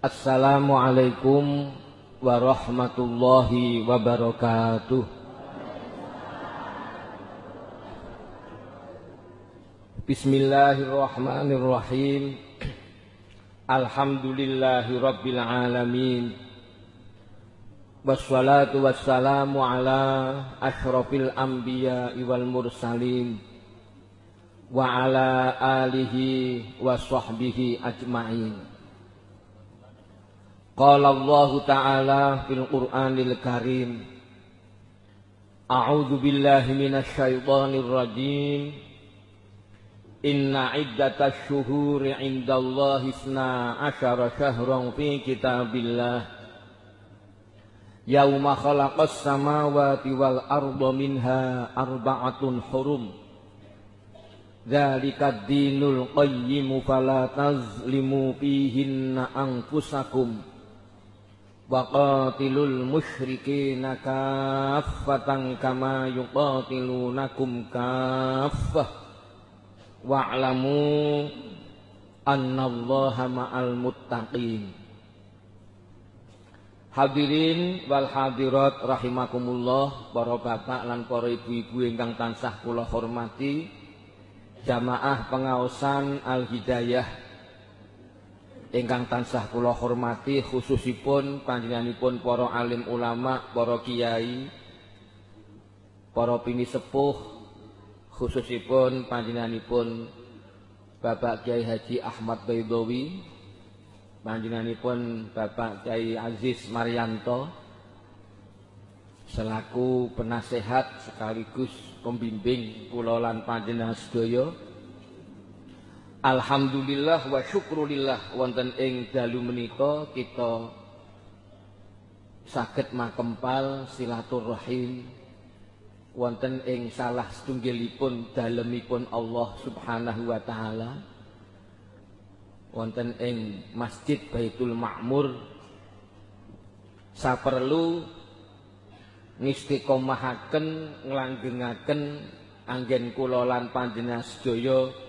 Assalamualaikum warahmatullahi wabarakatuh. Bismillahirrahmanirrahim. Alhamdulillahi rabbil alamin. Wassalatu wassalamu ala ashrafil anbiya wal mursalin wa ala alihi wa sahbihi ajma'in. Qala Allah Ta'ala fil Qur'anil Karim. A'udzu billahi minasy syaithanir rajim. Inna iddatash syuhuri 'indallahi isna asyara syahran fi kitabillah. Yauma khalaqas samawati wal arda minha arba'atun hurum. Dzalika dinul qayyim fala tazlimu fihinna anfusakum Waqatilul musyrikina kaffatan kama yuqatilunakum kaffah Wa'lamu annallaha ma'al muttaqin Hadirin wal hadirat rahimakumullah para bapak lan para ibu-ibu ingkang tansah kula hormati jamaah pengaosan Al Hidayah ingkang tansah kula hormati khususipun panjenenganipun para alim ulama, para kiai, para pinisepuh khususipun panjenenganipun Bapak Kiai Haji Ahmad Baidowi, panjenenganipun Bapak Kiai Aziz Marianto selaku penasehat sekaligus pembimbing kula lan panjenengan sedaya Alhamdulillah wa syukrulillah wonten ing dalu menika kita saged makempal silaturahim wonten ing salah setunggalipun dalemipun Allah Subhanahu wa taala wonten ing Masjid Baitul Ma'mur. Saperlu ngistiqomahaken nglanggengaken anggen kula lan panjenengan sedaya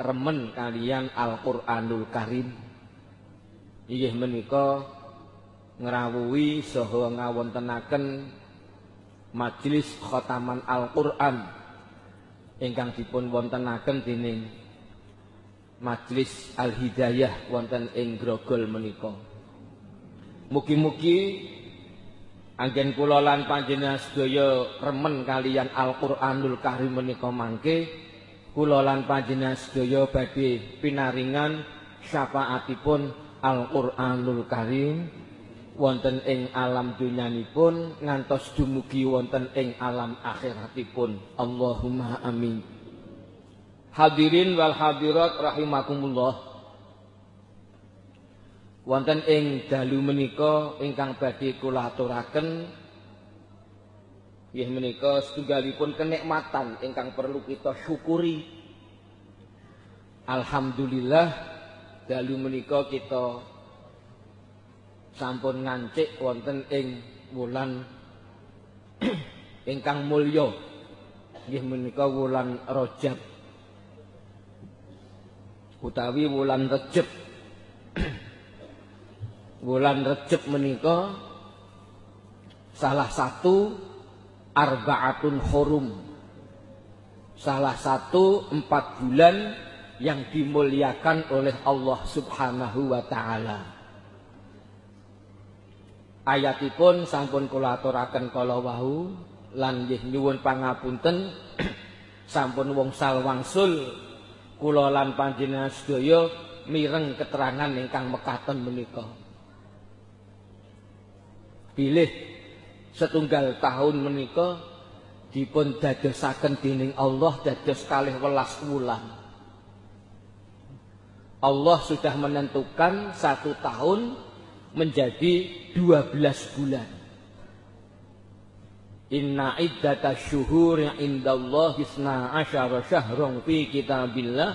remen kalian Al-Qur'anul Karim. Inggih menika ngrawuhi saha ngawontenaken majelis khotaman Al-Qur'an ingkang dipun wontenaken dening Majelis Al-Hidayah wonten ing Grogol menika. Mugi-mugi anggen kula lan panjenengan sedaya remen kalian Al-Qur'anul Karim menika mangke kula lan panjenengan sedaya badhe pinaringan syafaatipun Al-Qur'anul Karim. Wonten ing alam dunyanipun ngantos dumugi wonten ing alam akhiratipun. Allahumma amin. Hadirin wal hadirat rahimakumullah. Wonten ing dalu menika ingkang badhe kula aturaken Nggih menika setunggalipun kenikmatan ingkang perlu kita syukuri. Alhamdulillah dalu menika kita sampun ngancik wonten ing wulan ingkang mulya. Nggih menika wulan Rajab. Utawi wulan Rejab. wulan Rejab menika salah satu arbaatun hurum. Salah satu empat bulan yang dimuliakan oleh Allah subhanahu wa ta'ala. Ayatipun sampun kula aturaken kala lan nyuwun pangapunten sampun wongsal wangsul kula lan panjenengan sedaya mireng keterangan ingkang mekaten menika. Pilih setunggal tahun menika dipun dadosaken dening Allah dados kalih welas wulan. Allah sudah menentukan satu tahun menjadi dua belas bulan. Inna iddata syuhuri indallah isna asyara syahron fi kitabillah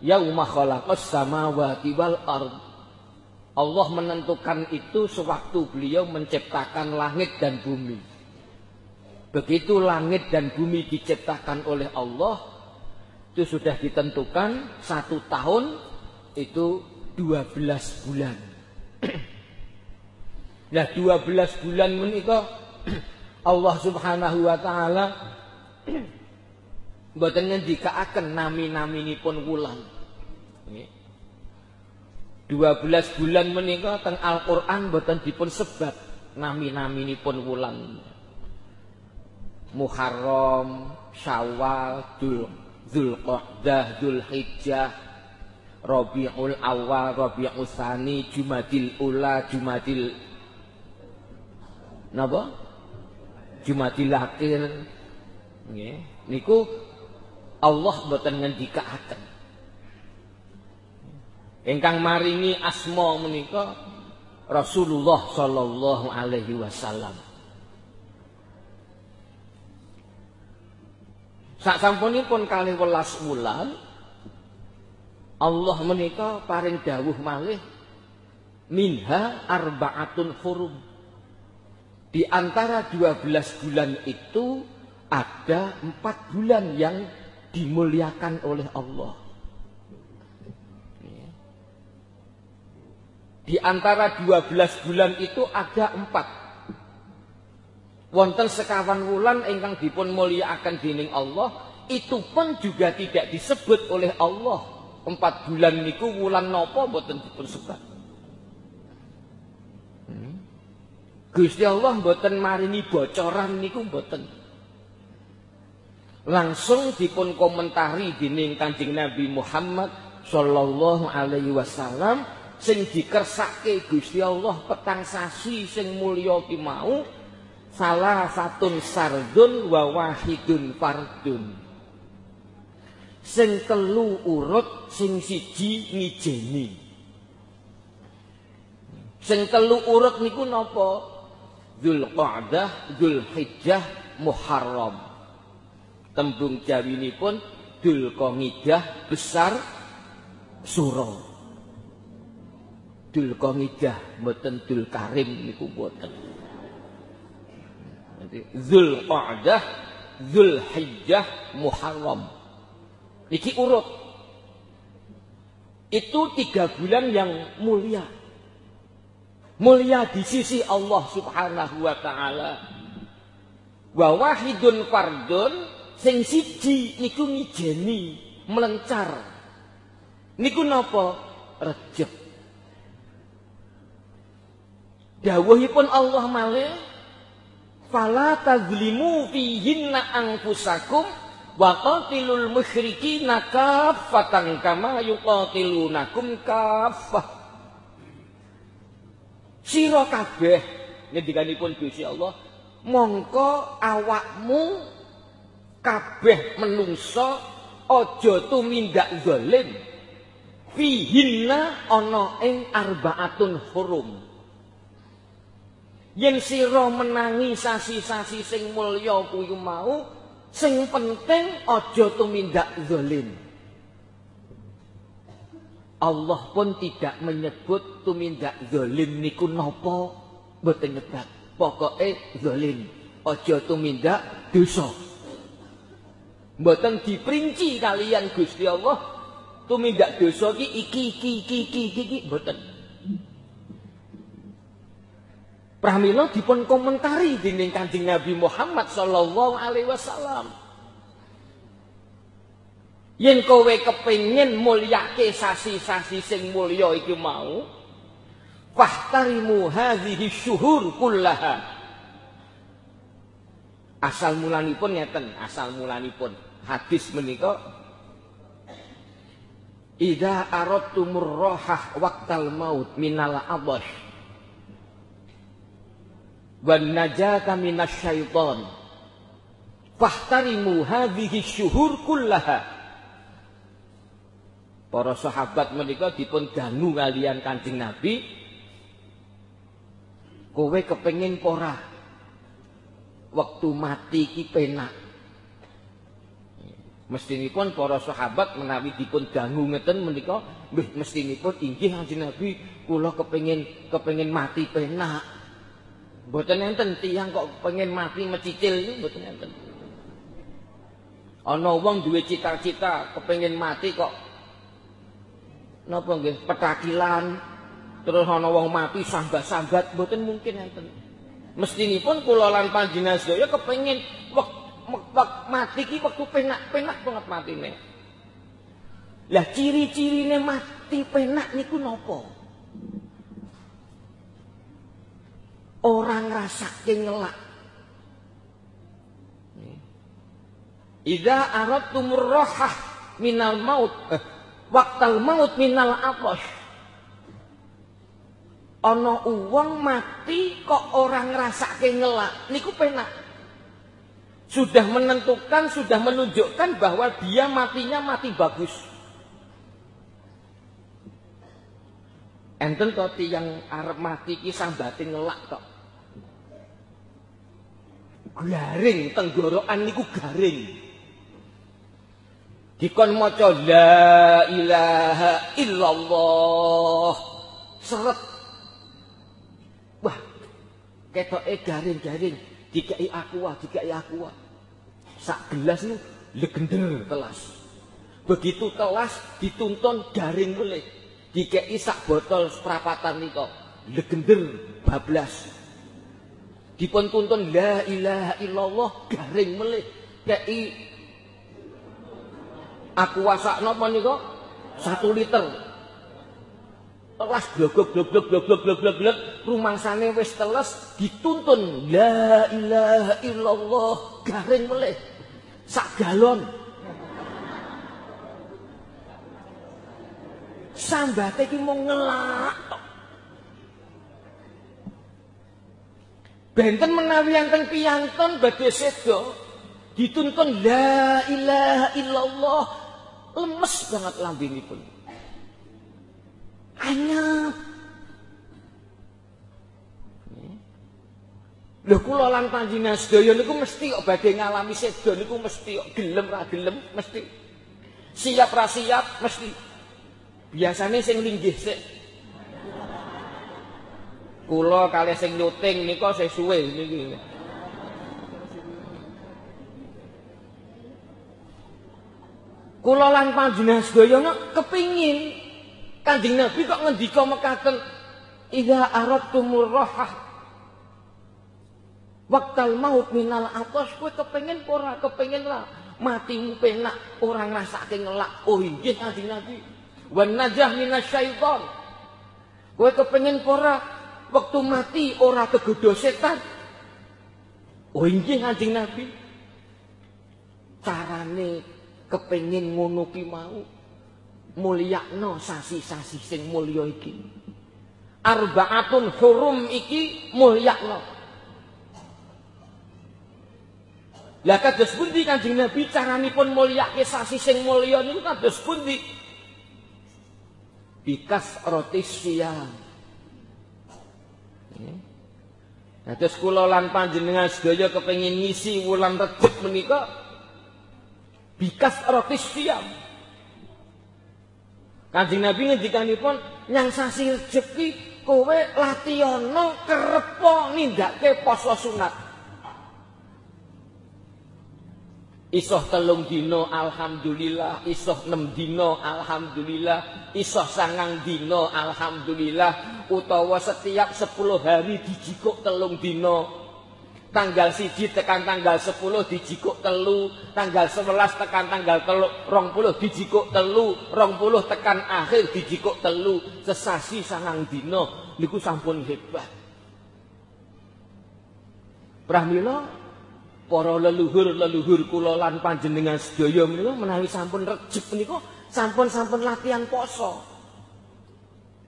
yauma khalaqas samawati wal ardh Allah menentukan itu sewaktu beliau menciptakan langit dan bumi. Begitu langit dan bumi diciptakan oleh Allah, itu sudah ditentukan satu tahun itu 12 bulan. Lah 12 bulan menika Allah Subhanahu wa taala mboten ngendikaaken nami-naminipun wulan. Nggih. 12 bulan menika teng Al-Qur'an mboten dipun sebab nami-naminipun wulan. Muharram, Syawal, Dzul Dzulqa'dah, Dzulhijjah, Rabiul Awal, Rabiul Tsani, Jumadil Ula, Jumadil napa? Jumadil Akhir. Nggih. Niku Allah mboten ngendikaaken. Ingkang maringi asma menika Rasulullah sallallahu alaihi wasallam. Sak sampunipun kali welas wulan Allah menika paring dawuh malih minha arbaatun hurum. Di antara 12 bulan itu ada empat bulan yang dimuliakan oleh Allah. Di antara 12 bulan itu ada empat. Wonten sekawan wulan ingkang dipun mulyakaken dening Allah itu pun juga tidak disebut oleh Allah. Empat bulan niku wulan nopo mboten dipun sebut? Hmm. Gusti Allah mboten marini bocoran niku mboten. Langsung dipun komentari dening Kanjeng Nabi Muhammad sallallahu alaihi wasallam sing dikersake Gusti Allah petang sasi sing mulya ki mau salah satun sardun wa wahidun fardun. Sing telu urut sing siji ngijeni. Sing telu urut niku napa? Dzulqa'dah Dzulhijjah Muharram. Tembung jawinipun Dzulqa'dah besar suro Dzulqa'dah mboten Dzulkarim niku mboten Zul Qa'dah, Zul Hijjah, Muharram. Iki urut. Itu tiga bulan yang mulia. Mulia di sisi Allah subhanahu wa ta'ala. Wa wahidun fardun, sing siji niku ngijeni, melencar. Niku napa? Rejeb. Dawuhipun Allah malih fala tazlimu fihinna anfusakum wa qatilul musyrikina kaffatan kama yuqatilunakum kaffah. Sira kabeh ngendikanipun Gusti Allah mongko awakmu kabeh menungso aja tumindak zalim. Fihinna ana ing arbaatun hurum yen sira menangi sasi-sasi sing mulya kuwi mau sing penting aja tumindak zalim. Allah pun tidak menyebut tumindak zalim niku napa mboten nyebat pokoke zalim aja tumindak dosa. Mboten diperinci kalian Gusti Allah tumindak dosa iki iki iki iki iki mboten Pramila dipun komentari dening Kanjeng Nabi Muhammad sallallahu alaihi wasallam. Yen kowe kepengin mulyake sasi-sasi sing mulya iki mau, fahtarimu hadhihi syuhur kullaha. Asal mulanipun ngeten, asal mulanipun hadis menika Ida aradtumur rohah waqtal maut minal abash wan najata minasyaiton fahtarimu hadhihi syuhur kullaha. Para sahabat menika dipun dangu kalian Kanjeng Nabi. Kowe kepengin ora? Waktu mati ki penak. Mestinipun para sahabat menawi dipun dangu ngeten menika nggih mestinipun inggih Kanjeng Nabi kula kepengin kepengin mati penak Mboten enten tiyang kok pengen mati mecicil niku mboten enten. Ana wong duwe cita-cita kepengin mati kok napa nggih petakilan terus ana wong mati sambat-sambat mboten mungkin enten. Mestinipun kula lan panjenengan sedaya kepengin wek mati ki wektu penak-penak banget matine. Lah ciri-cirine mati penak niku napa? Orang ngrasake ngelak. Idza aradtumur rahah minal maut eh, waqtal maut minal atash. Ana uwong mati kok orang ngrasake ngelak niku penak. Sudah menentukan, sudah menunjukkan bahwa dia matinya mati bagus. Enten to tiyang arep mati ki sambate ngelak tok. Garing tenggorokan niku garing. Dikon maca la ilaha illallah. Seret. Wah. Ketoke garing-garing, dikai aqua, dikai aqua. Sak gelas niku legender telas. Begitu telas dituntun garing melih. dikei sak botol seprapatan nika legender bablas dipun tuntun la ilaha illallah garing melih. Kei aku wasak napa nika satu liter. Telas glogok glogok glogok glogok glogok rumangsane wis teles dituntun la ilaha illallah garing melih. Sak galon. Sambate iki mung ngelak Benten menawi enten piyanton badhe sedo dituntun la ilaha illallah lemes banget lambinipun. Anyap. Lho kula lan panjenengan sedaya niku mesti kok badhe ngalami sedo niku mesti kok gelem ra gelem mesti. Siap ra siap mesti. Biasane sing linggih sik. Kula kalih sing nyuting nika sesuwe niki. Kula lan panjenengan sedaya kepingin Kanjeng Nabi kok ngendika mekaten Idza aradtumur rahah. Waktal maut minal atas kowe kepengin ora? Kepengin lah. Matimu penak orang ngrasake ngelak. Oh inggih Kanjeng Nabi. Wan najah minasyaiton. Kowe kepengin ora waktu mati ora kegodho setan. Oh inggih Kanjeng Nabi. Carane kepengin ngono ki mau mulyakno sasi-sasi sing mulya iki. Arbaatun hurum iki mulyakno. Lah kados pundi Kanjeng Nabi caranipun mulyake sasi sing mulya niku kados pundi? bikas rotis siang. Terus kula lan panjenengan sedaya kepengin ngisi wulan Rejab menika bikas rotis siang. Kanjeng Nabi ngendikanipun nyang sasi Rejab ki kowe latihana kerepo nindakake poso sunat. Isoh telung dino alhamdulillah, isoh enam dino alhamdulillah, isoh sangang dino alhamdulillah, utawa setiap sepuluh hari dijikuk telung dino. Tanggal siji tekan tanggal sepuluh dijikuk telu, tanggal sebelas tekan tanggal telu, rong puluh dijikuk telu, rong puluh tekan akhir dijikuk telu, sesasi sangang dino, niku sampun hebat. Pramila para leluhur-leluhur kula lan panjenengan sedaya menawi sampun rejep menika sampun-sampun latihan poso.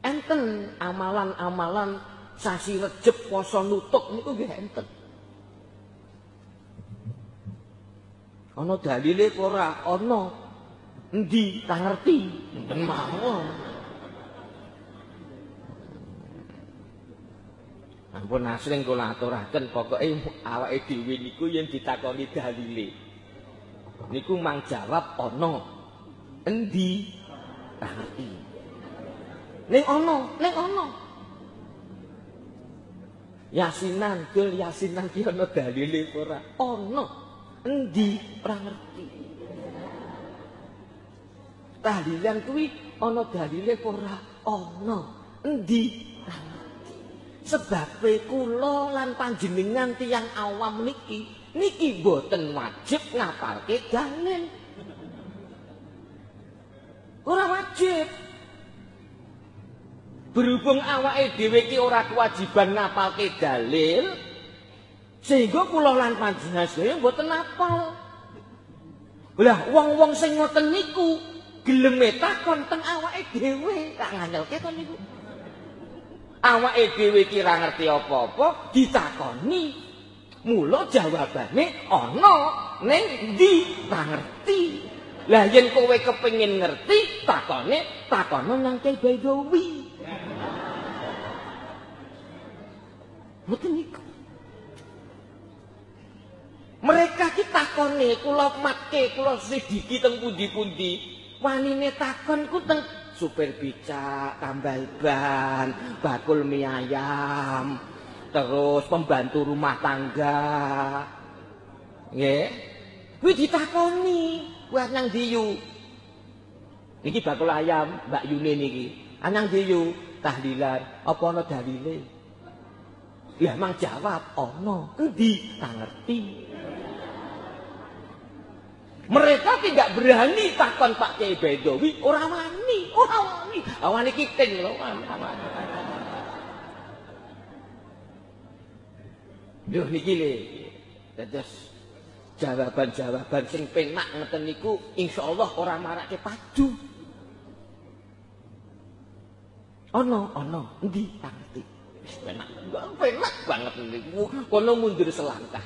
Enten amalan-amalan sasi rejep poso nutuk niku nggih enten. Ana dalile ora ana endi tak ngerti enten mawon. Ampun asring kula aturaken pokoke awake dhewe niku yen ditakoni dalile. Niku mang jawab ana. Endi? Tapi. Ning ana, ning ana. Yasinan, dul yasinan ki ana dalile ora? Ana. Endi? Ora ngerti. Tahlilan kuwi ana dalile ora? Ana. Endi? Sebab kula lan panjenengan tiyang awam niki niki boten wajib ngapalke dalil. Ora wajib. Berhubung awake dhewe iki ora kewajiban ngapalke dalil, sehingga kula lan panjenengan sedaya boten apal. Lah wong-wong sing ngoten niku geleme takon teng awake dhewe, tak ngandelke to niku. awake dhewe iki ora ngerti apa-apa ditakoni. Mula jawabane ana ning ndi? Ora ngerti. Lah yen kowe kepengin ngerti takone takono nang Kyai Baidowi Mboten iku. Mereka ki takone kula matke kula sediki teng pundi-pundi. Wanine takon ku teng supir becak, tambal ban, bakul mie ayam, terus pembantu rumah tangga. Nggih. Kuwi ditakoni, kuwi nang diyu. Iki bakul ayam Mbak Yune niki. Anang diyu tahlilan, apa ana dalile? Ya emang jawab, ana. Endi? Tak ngerti. Mereka tidak berani takon Pak Kiai Bedowi, ora wani, ora wani. Awani kiting lho, wani. Duh niki le. Dados jawaban-jawaban sing penak ngeten niku insyaallah ora marake padu. Ono, ono, endi tak ngerti. Wis penak, penak banget niku. Kono mundur selangkah.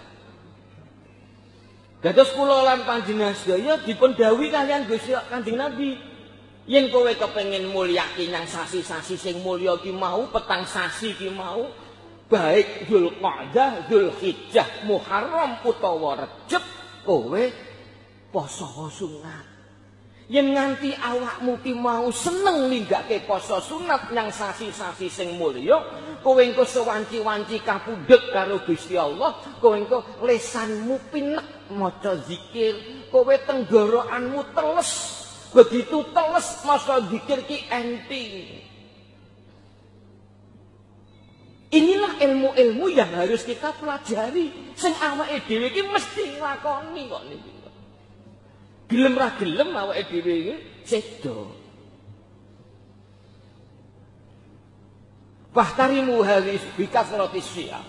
Dados kula lan panjenengan sedaya dipun dawuhi kalian Gusti Kanjeng Nabi. Yen kowe kepengin mulyaki nang sasi-sasi sing mulya ki mau, petang sasi ki mau, baik Dzulqa'dah, Dzulhijjah, Muharram utawa Rejab, kowe poso sunat. Yen nganti awakmu ki mau seneng ninggake poso sunat nang sasi-sasi sing mulya, kowe engko sewanci-wanci kapundhut karo Gusti Allah, kowe engko lesanmu pinek maca zikir, kowe tenggorokanmu teles. Begitu teles maca zikir ki enting. Inilah ilmu-ilmu yang harus kita pelajari. Sing awake dhewe iki mesti nglakoni kok niki. Gelem ra gelem awake dhewe iki sedo. Fahtarimu hadis bikasratis syiah.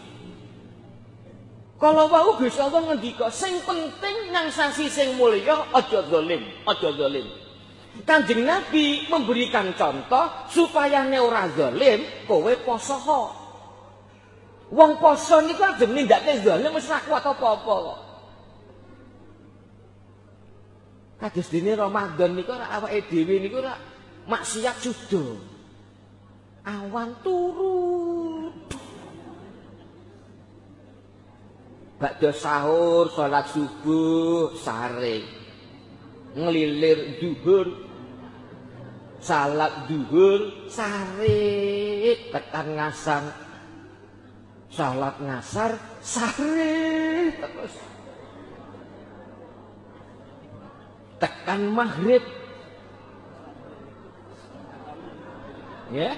Kalau wau Gusti Allah ngendika sing penting nang sasi sing mulya aja zalim, aja zalim. Kanjeng Nabi memberikan contoh supaya ne ora zalim, kowe poso Wong poso niku aja nindakake zalim wis ora kuat apa-apa kok. Kados dene Ramadan niku ora awake dhewe niku ora maksiat sudo. Awan turu Bakda sahur, sholat subuh, sare. Ngelilir duhur. Salat duhur, sare. Tekan ngasar. Salat ngasar, sare. Terus. Tekan maghrib. Ya. Yeah.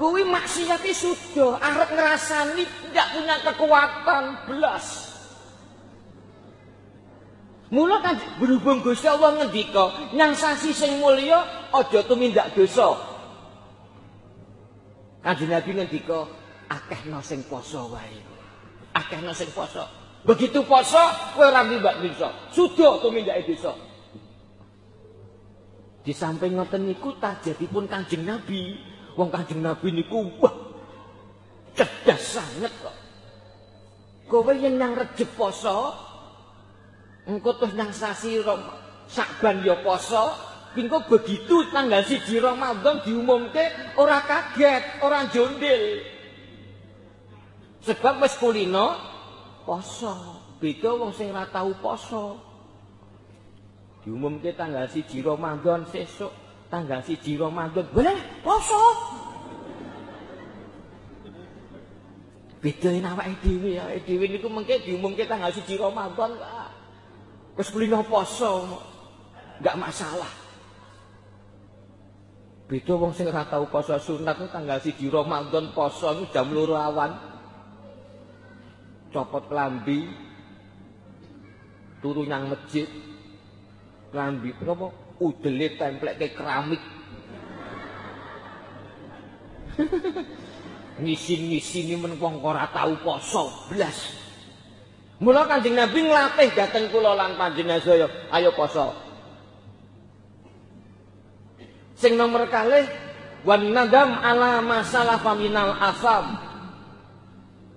kuwi maksiate sudah arep ngrasani tidak punya kekuatan belas Mula kan berhubung Gusti Allah ngendika, nyang sasi sing mulya aja tumindak dosa. Kanjeng Nabi ngendika, akehna sing poso wae. Akehna sing poso. Begitu poso kowe ora nimbak dosa. Sudah tumindak dosa. Di samping ngoten niku tajadipun Kanjeng Nabi Wong Kanjeng Nabi niku wah cerdas sangat kok. Kowe yen nang rejep poso, engko terus nang sasi Rom Sakban ya poso, engko begitu tanggal 1 Ramadan diumumke ora kaget, ora jondel. Sebab wis kulino poso. Beda wong sing ora tau poso. Diumumke tanggal 1 Ramadan sesuk tanggal siji Ramadan boleh poso bedain awake dhewe awake dhewe niku mengke diumumke tanggal siji Ramadan Pak wis kulino poso enggak masalah Beda wong sing ora tau poso sunat tanggal 1 Ramadan poso jam 2 awan. Copot klambi. Turu nang masjid. Klambi apa? Udele templekke keramik. Ngisin-ngisini men wong ora tau poso blas. Mula Kanjeng Nabi nglatih dhateng kula lan panjenengan saya, ayo poso. Sing nomor kalih wan nadam ala masalah faminal asam.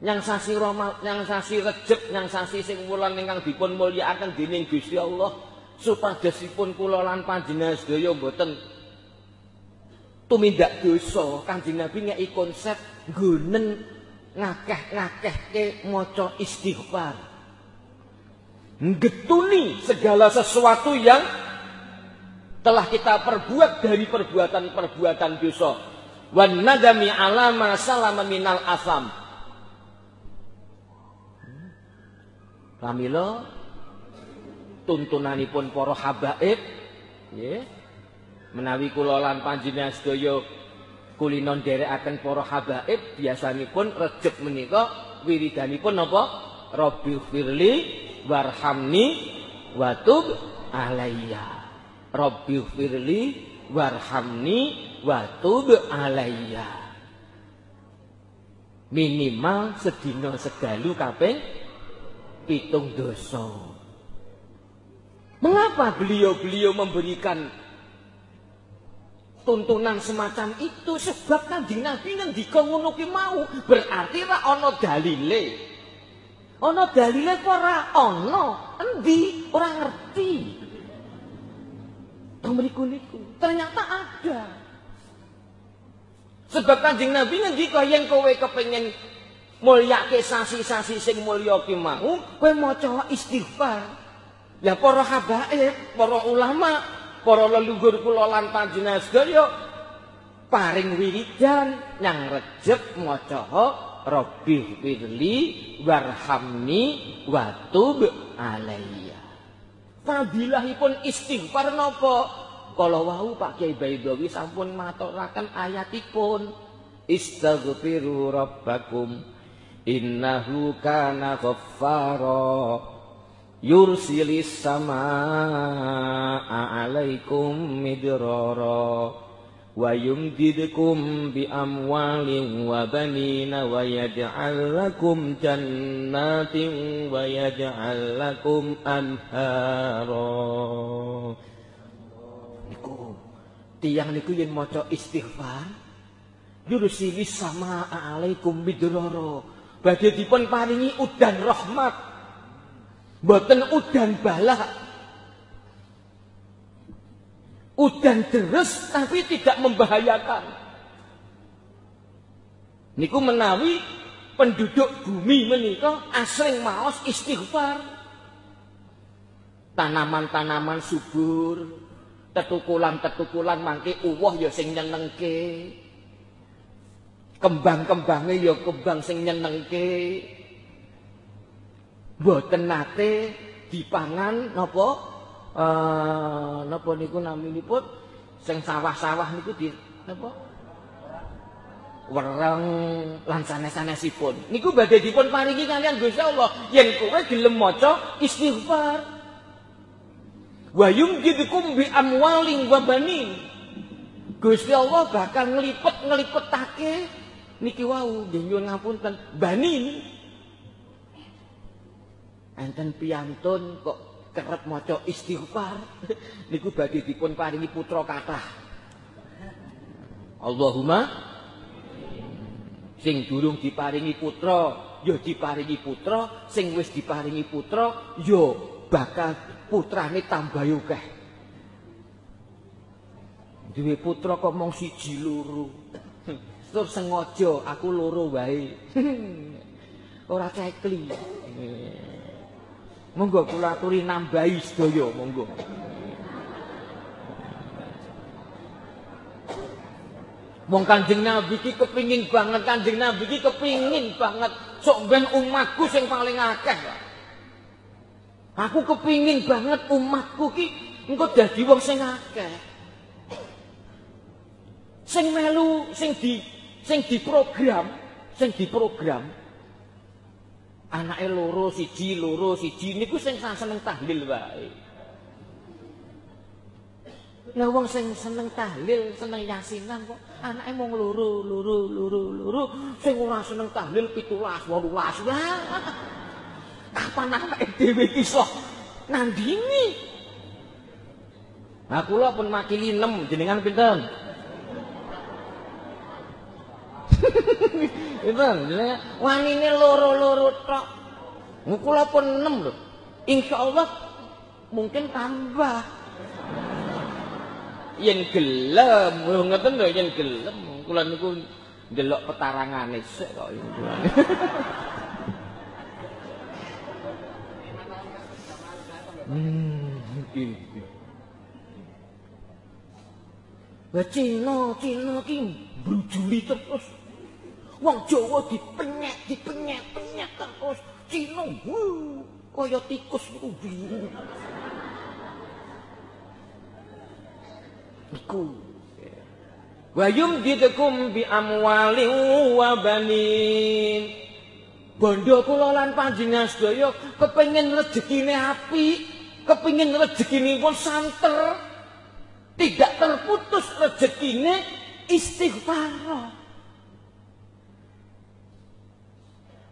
Yang sasi Roma, yang sasi Rejeb, yang sasi sing wulan ingkang dipun mulyakaken dening Gusti Allah supadosipun kula lan panjenengan sedaya mboten tumindak dosa. Kanjeng Nabi ngeki konsep gunen ngakeh-ngakehke maca istighfar. Ngetuni segala sesuatu yang telah kita perbuat dari perbuatan-perbuatan dosa. Wan nadami ala ma salama minal asam. Pramila tuntunanipun para habaib nggih menawi kula lan panjenengan sedaya kulinon derekaken para habaib biasanipun rejeb menika wiridanipun napa Rabbi firli warhamni watub alayya Rabbi firli warhamni watub alayya. Minimal sedina sedalu kaping pitung dosa. Mengapa beliau-beliau memberikan tuntunan semacam itu sebab kanjeng Nabi ngendika ngono ki mau berarti ra ana dalile. Ana dalile apa ora ana? Endi? Ora ngerti. Mriku niku ternyata ada. Sebab Kanjeng Nabi ngendika yen kowe kepengin mulyake sasi-sasi sing mulya ki mau, kowe maca istighfar. Ya para habaib, para ulama, para leluhur kula lan panjenengan sedaya paring wiridan yang rejeb maca Rabbi firli warhamni watub alayya. Fadilahipun istighfar napa? Kala wau Pak Kiai Baidawi sampun maturaken ayatipun. Istaghfiru rabbakum innahu kana ghaffara. Yursilis samaa 'alaikum midrara. Wa yumdidukum bi amwalin wa banina wa yaj'al lakum jannatin wa yaj'al lakum anhara. Niku tiyang niku yen maca istighfar yursilis sama alaikum bidroro badhe dipun paringi udan rahmat mboten udan balak Udan deres tapi tidak membahayakan. Niku menawi penduduk bumi menika asring maos istighfar. Tanaman-tanaman subur, tetukulan-tetukulan mangke uwoh ya sing nyenengke. Kembang-kembange ya kembang sing nyenengke. Mboten nate dipangan napa? Eh napa niku naminipun? Sing sawah-sawah niku di napa? Wereng lan sanes-sanesipun. Niku badhe dipun paringi kalian Gusti Allah. Yen kowe gelem maca istighfar. Wa yumjidukum bi amwalin wa banin. Gusti Allah bakal nglipet-nglipetake niki wau nggih nyuwun ngapunten. Banin enten piantun kok kerep maca istighfar. Niku badhe dipun paringi putra kathah. Allahumma sing durung diparingi putra ya diparingi putra sing wis diparingi putra ya bakal putrane tambah akeh. Duwe putra kok mung siji loro terus sengaja aku loro wae ora cekli Monggo kula aturi nambahi sedaya, monggo. Wong Kanjeng Nabi iki kepingin banget Kanjeng Nabi iki kepingin banget sok ben umatku sing paling akeh. Aku kepingin banget umatku ki engko dadi wong sing akeh. Sing melu sing di sing diprogram, sing diprogram anake loro siji loro siji niku sing seneng tahlil wae. Lah wong sing seneng tahlil, seneng yasinan kok anake mung loro, loro, loro, loro, sing ora seneng tahlil 17, 18. Lah. Kapan anake dhewe iso nandingi? Nah kula pun makili 6, jenengan pinten? Jenengan wanine loro-loro tok. Kula pun 6 lho. Insyaallah mungkin tambah. yen gelem ngoten lho yen gelem kula niku ndelok petarangane sik kok Hmm. Wah Cina, Cina ki brujuli terus. Wong Jawa dipenyek, dipenyek, penyek terus. Cina, kaya tikus niku bingung. iku wa yumdidukum bi amwali wa banin bondo kula lan panjenengan sedaya kepengin rezekine apik kepengin rezekine pun santer tidak terputus rezekine istighfar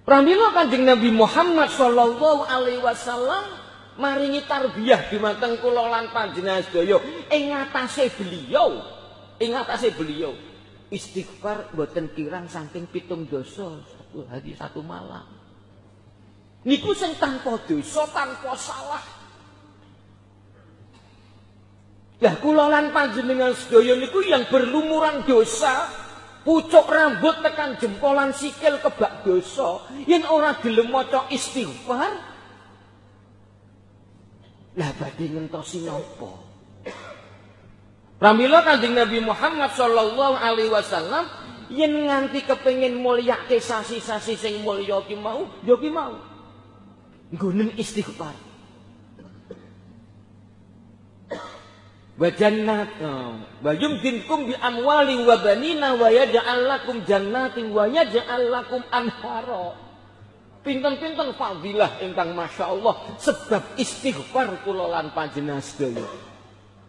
Pramila Kanjeng Nabi Muhammad sallallahu alaihi wasallam maringi tarbiyah dumateng kula lan panjenengan sedaya. Ing ngatasé beliau ing ngatasé beliau istighfar boten kirang saking pitung dosa satu hari satu malam. Niku sing tanpa dosa tanpa salah. Lah kula lan panjenengan sedaya niku yang berlumuran dosa, pucuk rambut tekan jempolan sikil kebak dosa, yen ora gelem maca istighfar, Lah badhe ngentosi napa? Pramila Kanjeng Nabi Muhammad sallallahu alaihi wasallam yen nganti kepengin mulyake sasi-sasi sing mulya ki mau, ya ki mau. Nggonen istighfar. Wa jannat wa yumdinkum bi amwali wa banina wa yaj'al lakum jannatin wa yaj'al lakum anhara. Pinten-pinten fadilah ingkang Masya Allah sebab istighfar kula lan panjenengan sedaya.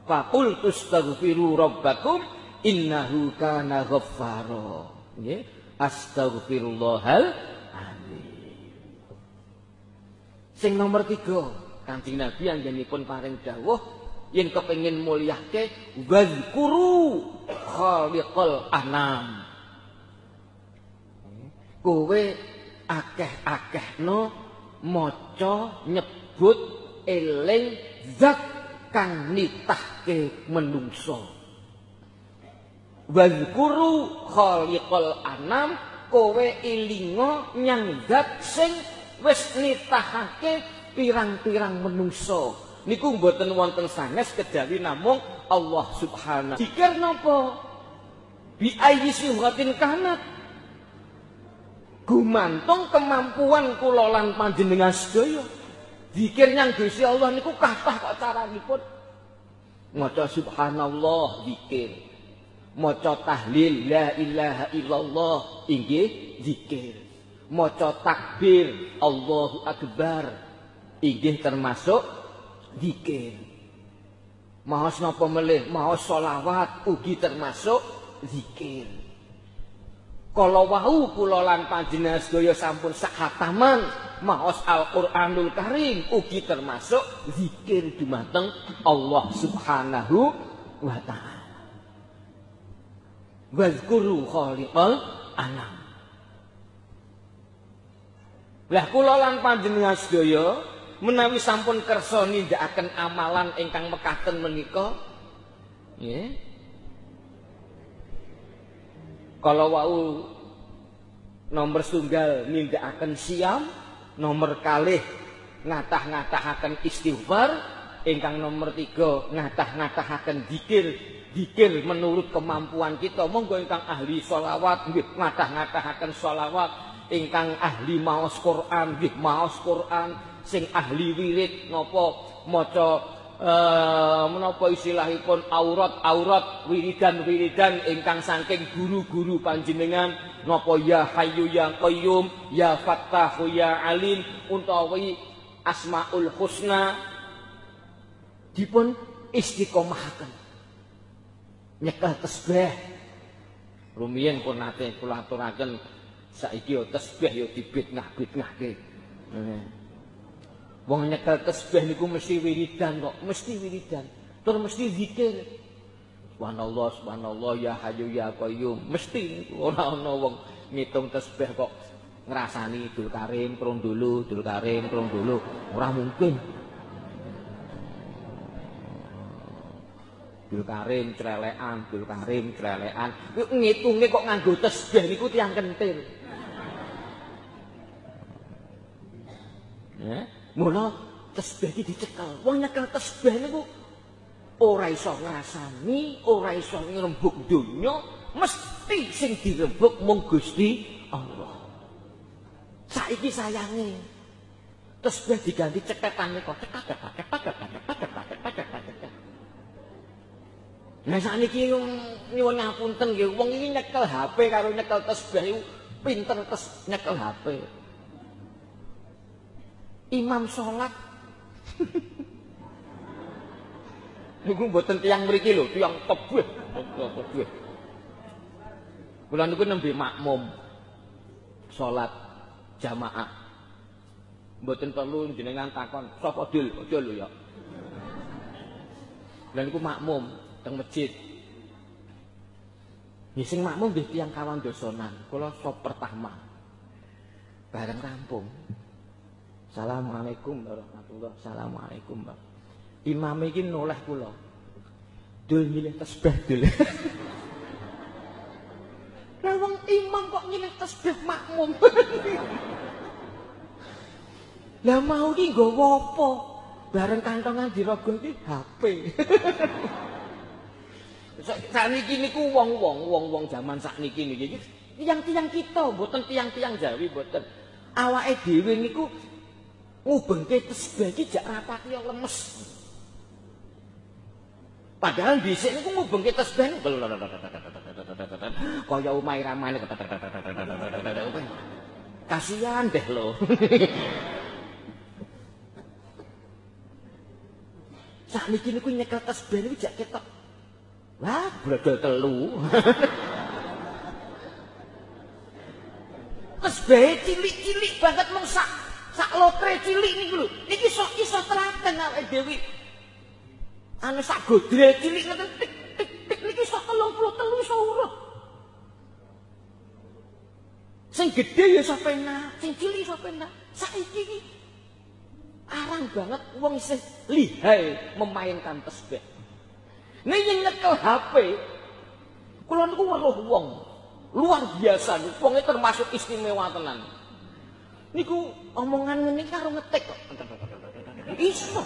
Faqul tustaghfiru rabbakum innahu kana ghaffara. Nggih, astaghfirullahal. Sing nomor tiga, Kanjeng Nabi anggenipun paring dawuh yen kepengin mulyahke wazkuru khaliqal anam. Kowe akeh-akehno maca nyebut eling zat kang nitahke menungso wazkuru khaliqal anam kowe ilinga nyang zat sing wis nitahake pirang-pirang menungso niku mboten wonten sanes kejawi namung Allah Subhanahu Dikir napa bi ayyi sihatin kanat gumantung kemampuan kula lan panjenengan sedaya. Zikir nyang Gusti Allah niku kathah kok caranipun. Maca subhanallah zikir. Maca tahlil la ilaha illallah inggih zikir. Maca takbir Allahu akbar inggih termasuk zikir. Maos napa melih, maos selawat ugi termasuk zikir. Kala wau kula lan panjenengan sedaya sampun sakataman maos Al-Qur'anul Karim ugi termasuk zikir dumateng Allah Subhanahu wa taala. Wazkuru khaliqal anam. Lah kula lan panjenengan sedaya menawi sampun kersa nindakaken amalan ingkang mekaten nggih. Kalau wau nomor tunggal nindakaken siam, nomor kalih ngatah-ngatahaken istighfar, ingkang nomor tiga ngatah-ngatahaken dikir, dikir menurut kemampuan kita. Monggo ingkang ahli sholawat, nggih ngatah-ngatahaken sholawat, ingkang ahli maos Quran, nggih maos Quran, sing ahli wirid nopo maca uh, menapa istilahipun aurat-aurat wiridan-wiridan ingkang saking guru-guru panjenengan napa ya hayyu ya qayyum ya fattahu ya alim utawi asmaul husna dipun istiqomahaken nyekel tasbih rumiyin pun nate kula aturaken saiki yo tasbih yo dibitngah-bitngahke Wong nyekel tasbih niku mesti wiridan kok, mesti wiridan. Tur mesti zikir. Subhanallah, subhanallah ya hayyu ya qayyum. Mesti ora ana wong ngitung tasbih kok ngrasani Dul Karim krung dulu, Dul Karim krung dulu. Ora mungkin. Dul Karim crelekan, Dul Karim crelekan. Ngitunge kok nganggo tasbih niku tiyang kentil. Ya. Mula tasbih iki dicekel. Wong nyekel tasbih niku ora iso ngrasani, ora iso ngrembug donya, mesti sing dirembug mung Gusti Allah. Saiki sayange tasbih diganti ceketan kok cekat Nah sakniki nyuwun ngapunten nggih wong iki nyekel HP karo nyekel tasbih pinter tes nyekel HP. Imam sholat. Niku mboten tiyang mriki lho tiyang tebih. Tebih kula niku nembe makmum sholat jamaah. Mboten perlu jenengan takon sapa dul? Aja lho ya. Lha niku makmum teng masjid. Ya sing makmum nggih tiyang kawan dosonan, kula sop pertama. Bareng rampung. Assalamualaikum warahmatullahi Assalamualaikum Mbak. Imam iki noleh kula. Dul milih tasbih dul. Lah wong imam kok milih tasbih makmum. Lah mau ki nggawa apa? Bareng kantongan dirogon ki HP. Sakniki niku wong-wong, wong-wong jaman sakniki niki. Tiang-tiang kita mboten tiang-tiang Jawi mboten. Awake dhewe niku ngubengke tasbih iki jak rapati lemes. Padahal dhisik niku ngubengke tasbih kaya umai ramane. Kasihan deh lo. Sak niki niku nyekel tasbih niku jak ketok. Wah, brodol telu. Tasbih cilik-cilik banget mung sak sak lotre cilik niku lho. Iki iso iso telaten awake dhewe. Anu sak godre cilik ngoten niki iso 33 iso urut. Sing gedhe ya iso penak, sing cilik iso penak. Saiki iki arang banget wong isih lihai memainkan tasbih. Nek yen nyekel HP, kula niku weruh wong luar biasa, wong termasuk istimewa tenan. Niku omongan ngene karo ngetik kok. Iso.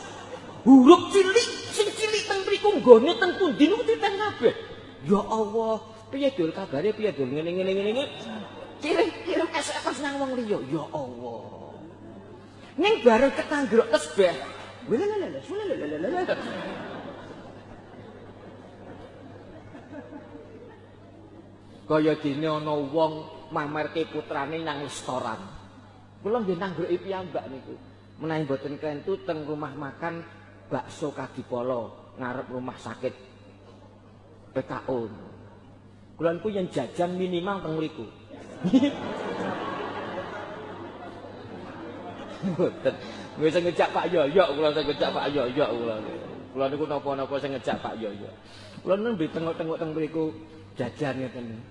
Huruf cilik sing cilik teng mriku nggone teng pundi niku titen kabeh. Ya Allah, piye dul kabare piye dul ngene ngene ngene ngene. Kirim kirim SMS nang wong liya. Ya Allah. Ning bareng ketanggrok tesbeh. Kaya dene ana wong mamerke putrane nang restoran. Kula nggih nanggroki piyambak niku. Menawi mboten kentu teng rumah makan bakso Kadipolo ngarep rumah sakit PKO. Kula niku yang jajan minimal teng mriku. Mboten. Wis ngejak Pak Yoyo kula sing ngejak Pak Yoyo kula. Kula niku napa-napa sing ngejak Pak Yoyo. Kula nembe tengok-tengok teng mriku jajan ngeten.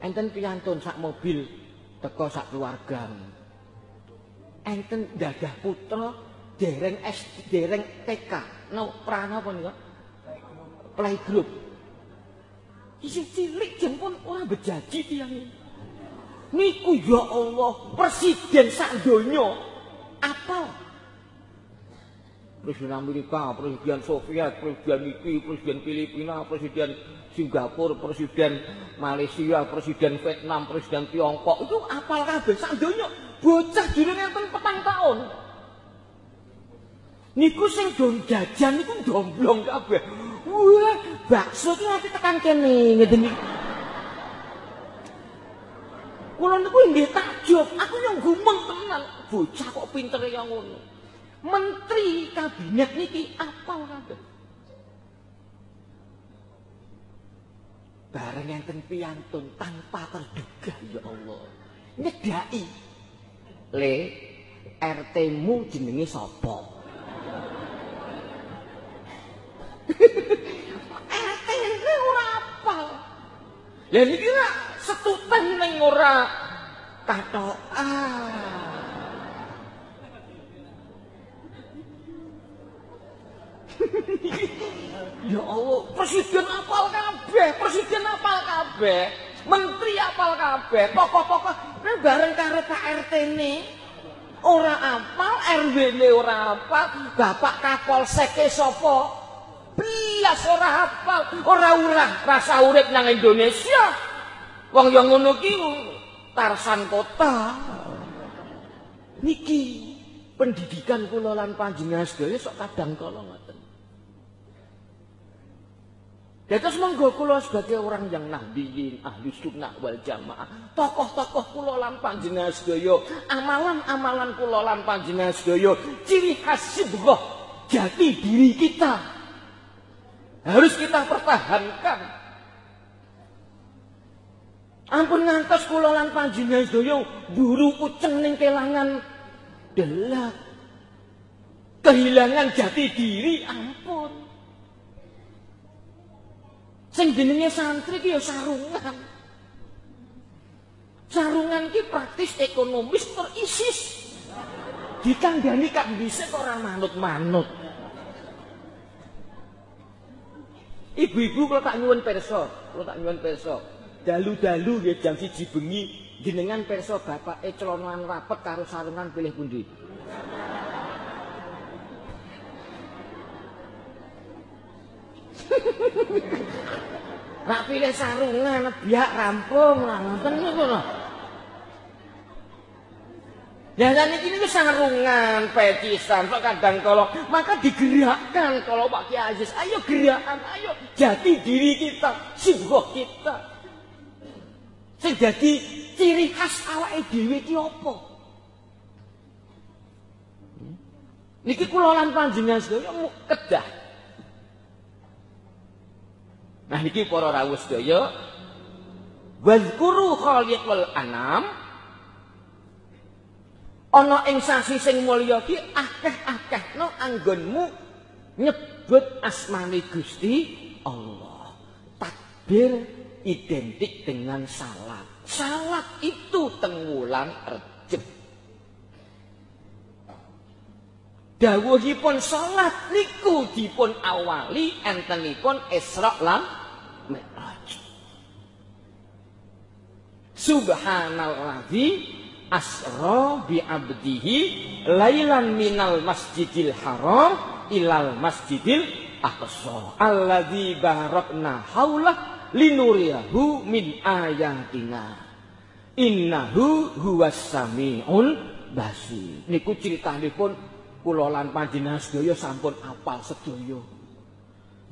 Enten piyantun sak mobil teko sak keluarga. Enten dadah putra dereng S dereng TK no prana apa nika? Playgroup. Isi cilik jempun ora bejaji tiyang niku ya Allah presiden sak donya. Apa Presiden Amerika, Presiden Soviet, Presiden iki, Presiden Filipina, Presiden Singapura, Presiden Malaysia, Presiden Vietnam, Presiden Tiongkok itu apal kabeh sak donya bocah durung enten petang tahun. Niku sing dong jajan niku domblong kabeh. Wah, bakso ki nanti tekan kene ngeten iki. Kula niku nggih takjub, aku yang gumeng tenan. Bocah kok pinter ya ngono. Menteri kabinet niki apal kabeh. Bareng enten piantun tanpa terduga ya Allah. Nyedaki. Le, RT-mu jenenge sapa? RT ora apal. Lah niki ra setutan ning ora katokan. Ya Allah, presiden apal kabeh, presiden apal kabeh, menteri apal kabeh, tokoh-tokoh bareng karo KRT ne ora apal, RW ne ora apal, Bapak Kapolsek sapa? Bias ora hafal, ora urah rasa urip nang Indonesia. Wong yang ngono ki tarsan kota. Niki pendidikan kula lan panjenengan sedaya sok kadang kala ngoten. Dados monggo kula sebagai orang yang nahdiyin, ahli sunnah wal jamaah, tokoh-tokoh kula lan panjenengan sedaya, amalan-amalan kula lan panjenengan sedaya, ciri khas sibghah jati diri kita harus kita pertahankan. Ampun ngantos kula lan panjenengan sedaya buru uceng ning kelangan delak. Kehilangan jati diri ampun. Sing jenenge santri ki ya sarungan. Sarungan ki praktis ekonomis terisis. Dikandani kak bisa kok ora manut-manut. Ibu-ibu kalau tak nyuwun perso, kalau tak nyuwun perso. Dalu-dalu ya jam siji bengi jenengan perso bapak eh celonan rapet karo sarungan pilih pundi. Rak pilih sarungan biak rampung lah ngoten niku Ya dan ini itu sarungan, petisan, kok kadang kalau maka digerakkan kalau Pak Kiai Aziz, ayo gerakan, ayo jati diri kita, sungguh kita. Sing jadi ciri khas awake dhewe iki apa? Niki kula lan panjenengan sedaya kedah. Nah niki para rawuh sedaya wazkuru khaliqal anam ana ing sasi sing mulya ki akeh-akehno anggonmu nyebut asmane Gusti Allah. Takbir identik dengan salat. Salat itu tengwulan Rejeb. Dawuhipun salat niku dipun awali entenipun Isra lan Mi'raj. Subhanalladzi asra bi abdihi lailan minal masjidil haram ilal masjidil aqsa. Alladzi barakna haula linuriyahu min ayatina. Innahu huwas samiul basir. Niku critanipun kula lan panjenengan sedaya sampun apal sedaya.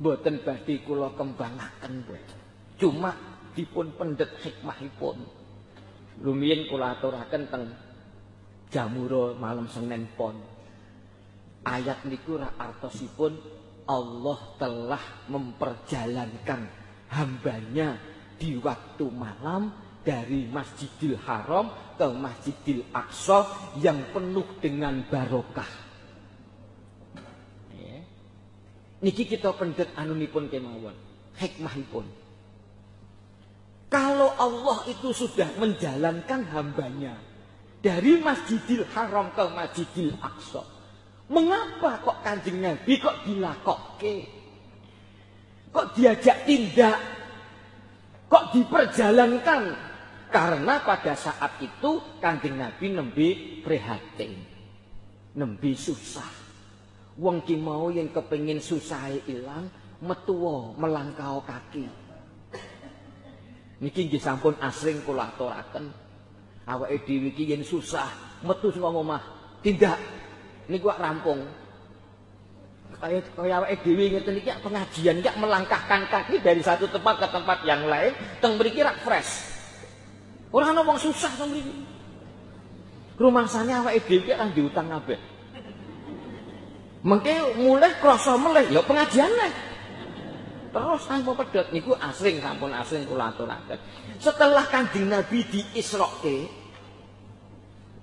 Mboten badhe kula kembangaken mboten cuma dipun pendet hikmahipun Lumiyin kula aturaken teng Jamuro malam Senin pon. Ayat niku ra artosipun Allah telah memperjalankan hambanya di waktu malam dari Masjidil Haram ke Masjidil Aqsa yang penuh dengan barokah. Niki kita pendet anunipun kemawon, hikmahipun. Kalau Allah itu sudah menjalankan hambanya dari Masjidil Haram ke Masjidil Aqsa. Mengapa kok kanjeng Nabi kok dilakokke? Kok diajak tindak? Kok diperjalankan? Karena pada saat itu kanjeng Nabi nembe prihatin. Nembe susah. Wong ki mau yang kepengin susah hilang, metuwo melangkau kaki. Niki nggih sampun asring kula aturaken. Awake dhewe iki yen susah metu saka omah, tindak niku wak rampung. kaya kaya awake dhewe ngeten iki pengajian iki melangkahkan kaki dari satu tempat ke tempat yang lain teng mriki rak fresh. Ora ana wong susah teng mriki. Rumangsane awake dhewe kan diutang kabeh. Mengke mulai krasa meleh ya pengajian nek. Terus tanpa pedot niku asring sampun asring kula aturaken. Setelah Kanjeng Nabi diisroke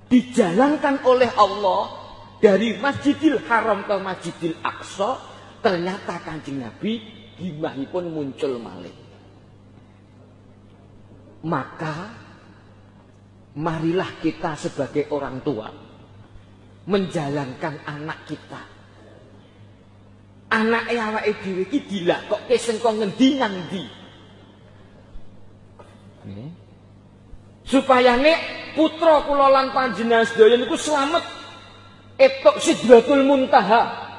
dijalankan oleh Allah dari Masjidil Haram ke Masjidil Aqsa, ternyata Kanjeng Nabi pun muncul malih. Maka marilah kita sebagai orang tua menjalankan anak kita anak awake dhewe iki dilakokke sengko ngendi ngendi. Supaya nek putra kula lan panjenengan sedaya niku slamet etok Sidratul Muntaha.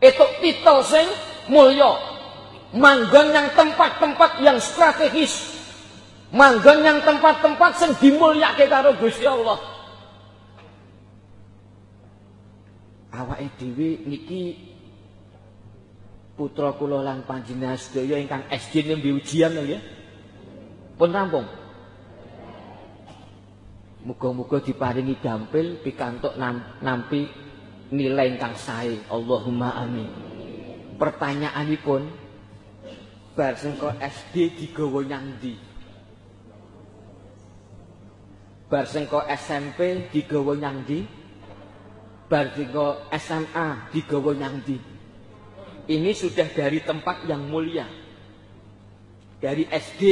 Etok titel sing mulya. Manggon yang tempat-tempat yang strategis. Manggon yang tempat-tempat sing dimulyake karo Gusti Allah. Awake dhewe niki putra kula lan panjenengan sedaya ingkang SD nembe ujian ya. Pun rampung. Muga-muga diparingi gampil pikantuk nampi nilai ingkang sae. Allahumma amin. Pertanyaanipun bar sengko SD digawa nyang ndi? Bar sengko SMP digawa nyang ndi? Bar sengko SMA digawa nyang ndi? Ini sudah dari tempat yang mulia. Dari SD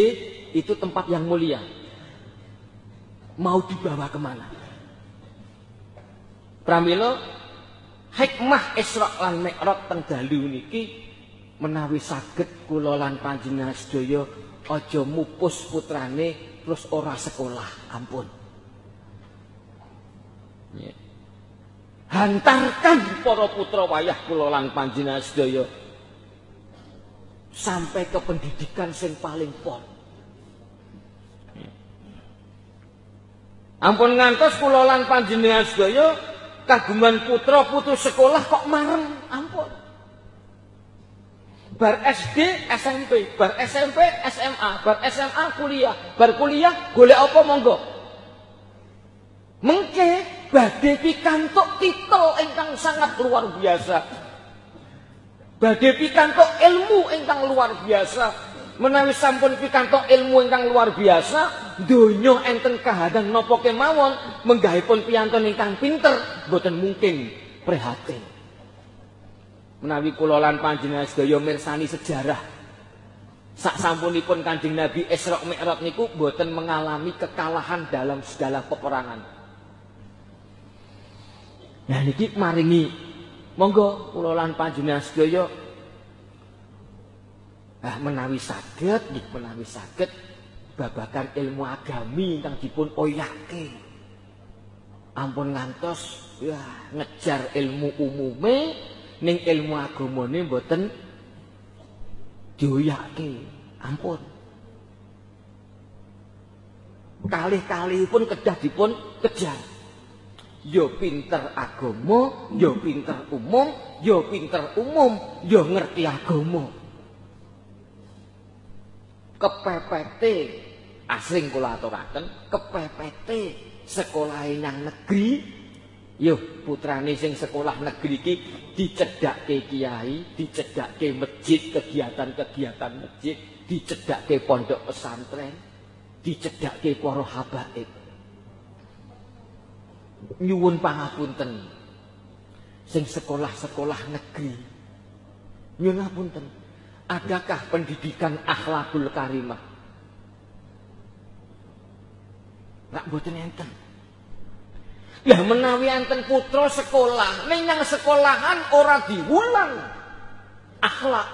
itu tempat yang mulia. Mau dibawa ke mana? Pramilo hikmah Isra lan Mi'raj teng dalu niki menawi saged kula lan panjenengan sedaya aja mupus putrane terus ora sekolah, ampun. Hantarkan para putra wayah kula lan panjenengan sedaya sampai ke pendidikan sing paling pol. Ampun ngantos kula lan panjenengan sedaya kagungan putra putus sekolah kok marem, ampun. Bar SD, SMP, bar SMP, SMA, bar SMA kuliah, bar kuliah golek apa monggo? Mengke badhe pikantuk titel ingkang sangat luar biasa. Badhe pikantuk ilmu ingkang luar biasa. Menawi sampun pikantuk ilmu ingkang luar biasa, donya enten kahadang napa kemawon menggahipun piyantun ingkang pinter boten mungkin prihatin. Menawi kula lan panjenengan sedaya mirsani sejarah sak sampunipun Kanjeng Nabi Isra Mi'raj niku boten mengalami kekalahan dalam segala peperangan. Nah niki maringi. Monggo kula lan panjenengan sedaya. Ah menawi saged nggih menawi saged babagan ilmu agami ingkang dipun oyake ampun ngantos ya ngejar ilmu umume ning ilmu agamane mboten dioyake ampun. Kalih-kalih pun kedah dipun kejar ya pinter agama, ya pinter umum, ya pinter umum, ya ngerti agama. Kepepete asring kula aturaken, kepepete sekolah yang negeri Yo putrane sing sekolah negeri iki dicedhakke kiai, dicedhakke masjid, kegiatan-kegiatan masjid, dicedhakke pondok pesantren, dicedhakke para habaib. Nyuwun pangapunten sing sekolah-sekolah negeri nyuwun pangapunten adakah pendidikan akhlakul karimah Nak mboten enten. Lah menawi enten putra sekolah, ning sekolahan ora diwulang akhlak.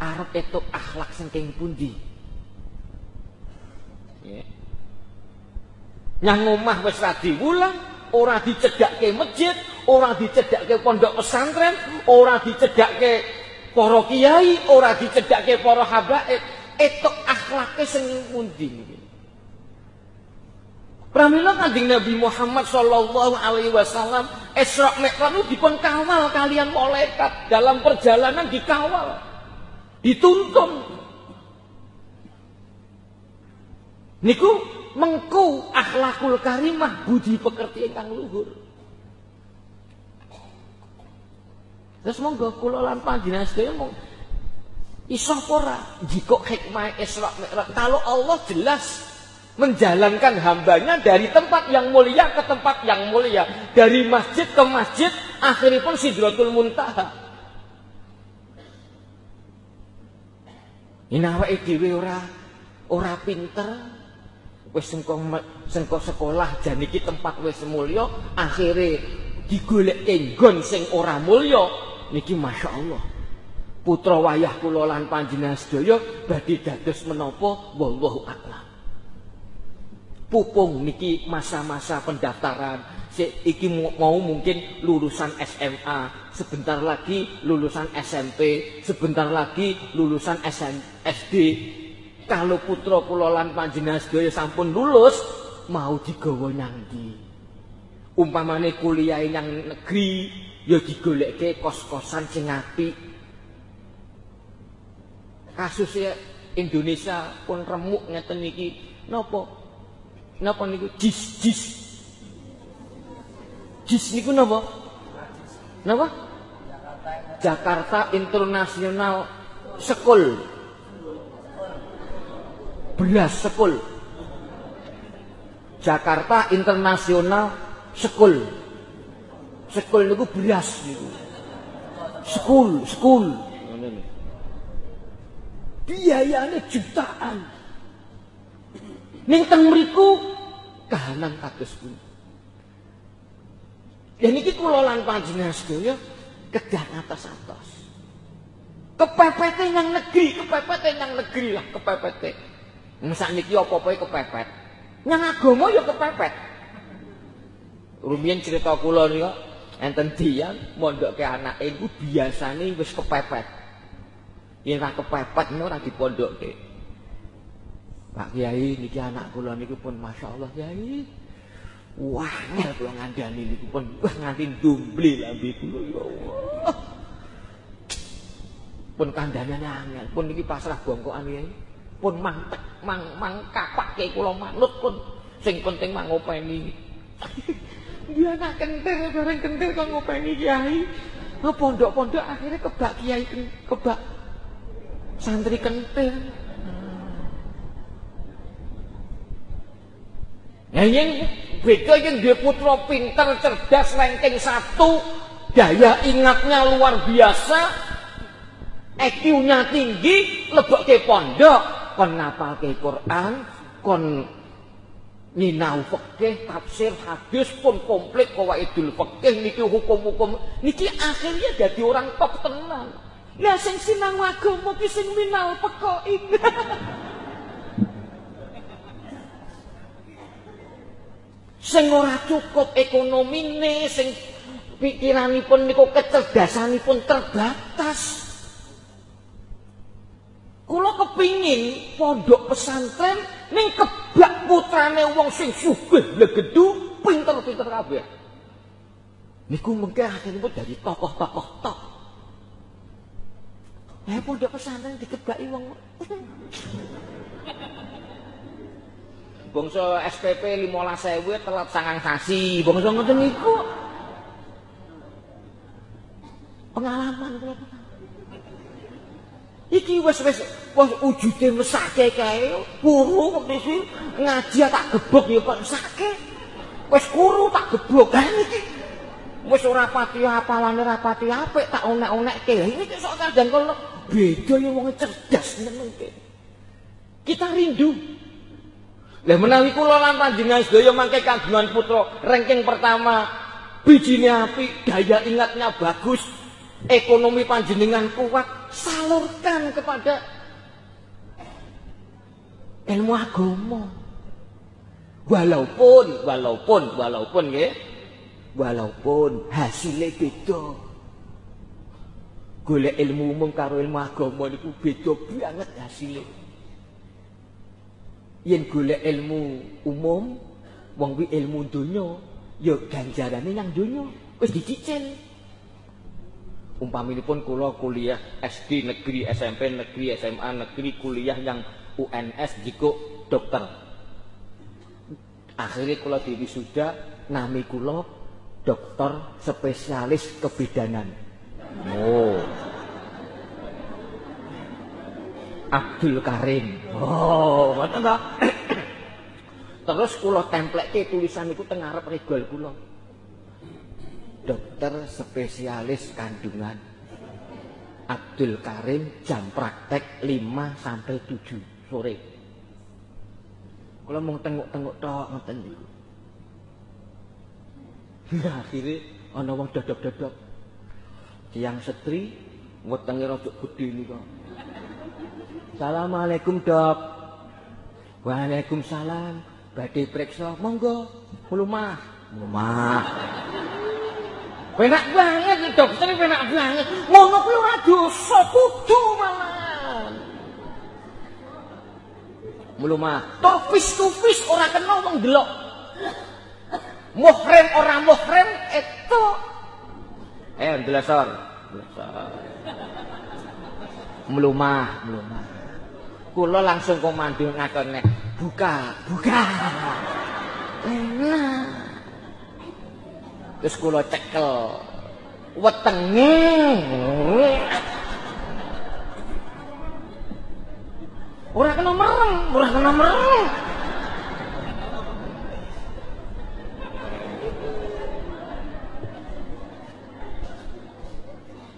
Arep etuk akhlak sing pundi? Yeah. Nyang omah wis ra diwulang, ora dicedhakke masjid, ora dicedhakke pondok pesantren, ora dicedhakke para kiai, ora dicedhakke para habaib. Etok akhlake sing pundi niki? Pramila Kanjeng Nabi Muhammad sallallahu alaihi wasallam Isra Mi'raj itu dipun kawal kalian malaikat dalam perjalanan dikawal. Dituntun. Niku mengku akhlakul karimah budi pekerti ingkang luhur. Terus monggo kula lan panjenengan sedaya mong iso ora? Jika hikmah Isra Mi'raj. Kalau Allah jelas menjalankan hambanya dari tempat yang mulia ke tempat yang mulia. Dari masjid ke masjid akhirnya pun sidratul muntaha. Ini dhewe ora ora pinter wis sengko sengko sekolah jan iki tempat wis mulya akhire digoleke nggon sing ora mulya. Niki masyaallah. Putra wayah kula lan panjenengan sedaya badhe dados menapa? Wallahu a'lam. Pupung niki masa-masa pendaftaran. Iki mau mungkin lulusan SMA sebentar lagi lulusan SMP sebentar lagi lulusan SM, SD kalau putra kula lan panjenengan sedaya sampun lulus mau digawa nang ndi umpamane kuliah yang negeri ya digolekke kos-kosan sing apik kasusnya Indonesia pun remuk ngeten iki napa Napa niku jis jis. Jis niku napa? Napa? Jakarta International School. Beras School. Jakarta International School. School niku beras niku. School, school. Biayanya jutaan. Ning teng mriku kahanan kados kuwi. Ya niki kula lan panjenengan sedaya kedah atas-atas. Kepepete yang negeri, kepepete yang negeri lah, kepepete. Masa niki apa-apa kepepet. Yang agama ya kepepet. Rumiyin cerita kula nika enten tiyang mondoke anake iku biasane wis kepepet. Yen ora kepepet ora dipondokke. Pak Kiai niki anak kula niku pun masyaallah Kiai. Wah, ngel kula ngandani niku pun wah nganti dumble lambe kula ya Allah. Pun kandhanane angel, pun niki pasrah bongkokan Kiai. Pun mantek, mang mang Kiai kula manut pun sing penting mang ngopeni. Dia anak kentir bareng kentir kok ngopeni Kiai. Pondok-pondok akhirnya kebak Kiai kebak santri kentir. Ya yang beda yang dia putra pinter, cerdas, ranking satu, daya ingatnya luar biasa, EQ-nya tinggi, lebok ke pondok, kon ngapal ke Quran, kon nyinau fikih, tafsir, hadis pun komplit idul fikih niki hukum-hukum niki akhirnya jadi orang top tenang. Lah sing sinau agama ki sing minal pekoin. sing ora cukup ekonomine sing pikiranipun niku kecerdasanipun terbatas kula kepingin pondok pesantren ning kebak putrane wong sing sugih legedu pinter-pinter kabeh. Niku mengke akhiripun dari tokoh-tokoh top Eh pondok pesantren dikebaki wong. Bangsa SPP 15.000 telat sangang sasi. Bangsa ngoten niku. Pengalaman kula iki wis wis wis wujude mesake kae kuru wektu ngaji tak gebuk ya kok mesake. Wis kuru tak gebuk ha niki. Wis ora pati apalane ora pati apik tak onek-onekke. Ini sok kadang kok beda ya wong cerdas nemen kita rindu. Lah menawi kula lan panjenengan sedaya mangke kagungan putra ranking pertama, bijine apik, daya ingatnya bagus, ekonomi panjenengan kuat, salurkan kepada ilmu agama. Walaupun, walaupun, walaupun nggih, walaupun hasilnya beda. Golek ilmu umum karo ilmu agama niku beda banget hasilnya. yen golek ilmu umum wong ilmu donya ya ganjarane nang donya Wis dicicil. Umpaminipun kula kuliah SD negeri, SMP negeri, SMA negeri, kuliah yang UNS jiko dokter. Akhirnya kula diwisuda nami kula dokter spesialis kebidanan. Oh. Abdul Karim. Oh, ngoten? Terus kula templekke tulisan iku teng ngarep regol kula. Dokter spesialis kandungan. Abdul Karim jam praktek 5 sampai 7 sore. Kula mung tengok-tengok tok ngoten niku. Akhire ana wong dodok-dodok. Tiang setri wetenge rada gedhe niku. Assalamualaikum dok Waalaikumsalam Badai periksa Monggo Mulumah Mulumah penak banget ya dokter penak banget. Ngono kuwi ora dosa kudu malam mulu mah tofis tofis ora kena wong delok muhrim ora muhrim itu eh delasor mulu mah mulu mah. Kula langsung komando ngakon nek buka buka. Enak. Terus kula cekel. Wetenge. Ora kena merem ora kena merem.